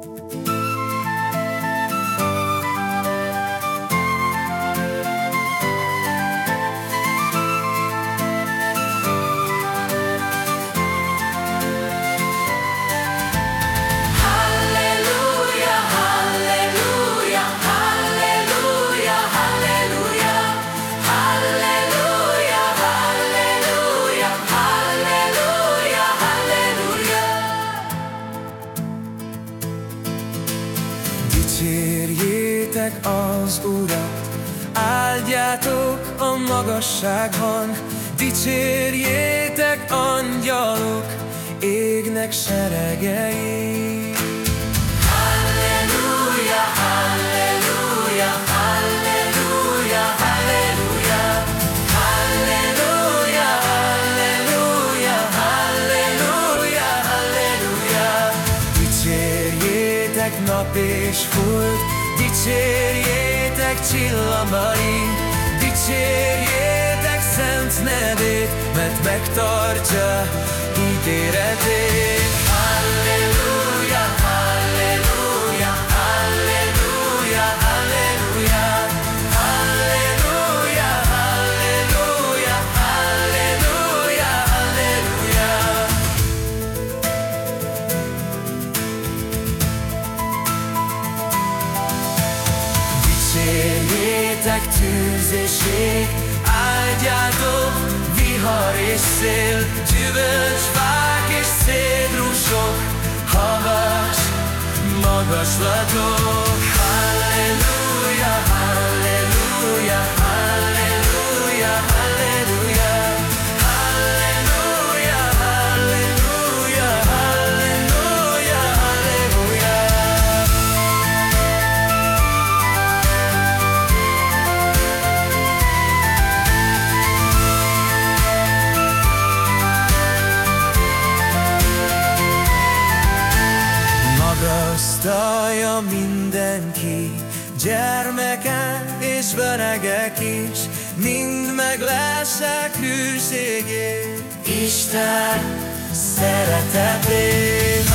Halleluja, az Urat, áldjátok a magasságban, dicsérjétek angyalok, égnek seregei. Halleluja, halleluja, halleluja, halleluja. Halleluja, halleluja, halleluja, halleluja. Dicsérjétek nap és hold, dicsérjétek csillamai, dicsérjétek szent nevét, mert megtartja ígéretét. Dicsérjétek tűz és ég, áldjátok vihar és szél, gyümölcsfák és cédrusok, havas magaslatok. Halleluja, halleluja, Mindenki, gyermekek és öregek is, mind meglásák hűségét, Isten szeretetét.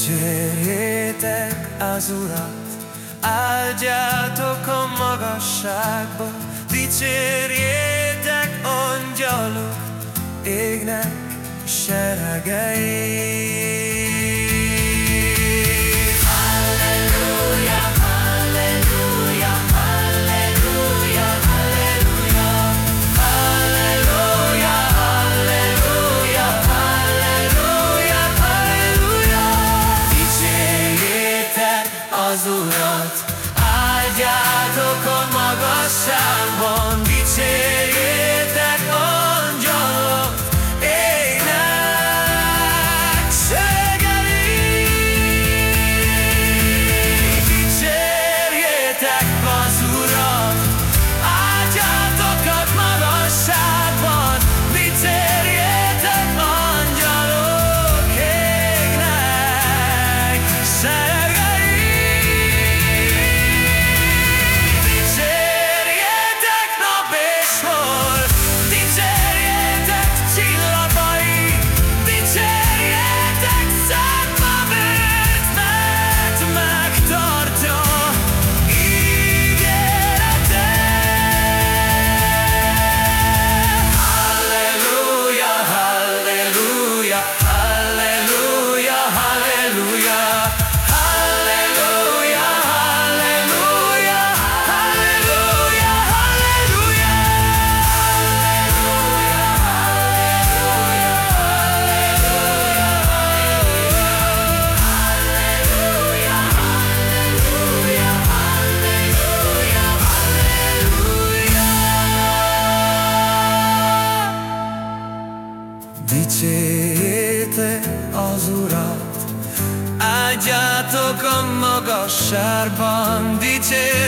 Dicsérjétek az Urat, áldjátok a magasságba, dicsérjétek angyalok, égnek seregei. Áldjátok a magas sárban, dicsérjétek